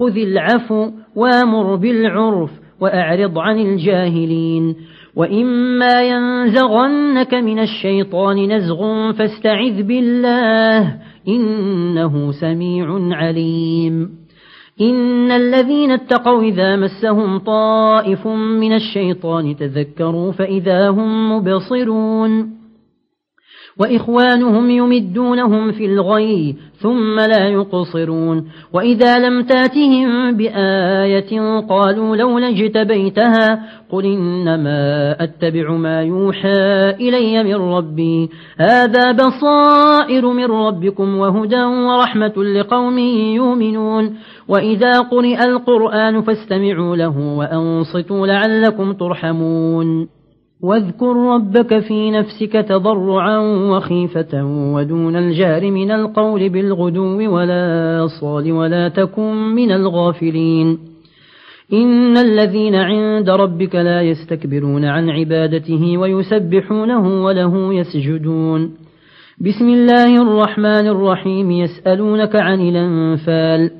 خذ العفو وامر بالعرف وأعرض عن الجاهلين. وإما ينزغنك من الشيطان نزغ فاستعذ بالله إنه سميع عليم. إن الذين اتقوا إذا مسهم طائف من الشيطان تذكروا فإذا هم مبصرون. وإخوانهم يمدونهم في الغي ثم لا يقصرون. وإذا لم تاتهم بآية قالوا لولا اجتبيتها قل إنما أتبع ما يوحى إلي من ربي. هذا بصائر من ربكم وهدى ورحمة لقوم يؤمنون. وإذا قرئ القرآن فاستمعوا له وأنصتوا لعلكم ترحمون. واذكر ربك في نفسك تضرعا وخيفة ودون الجار من القول بالغدو ولا صال ولا تكن من الغافلين. إن الذين عند ربك لا يستكبرون عن عبادته ويسبحونه وله يسجدون. بسم الله الرحمن الرحيم. يسألونك عن الأنفال.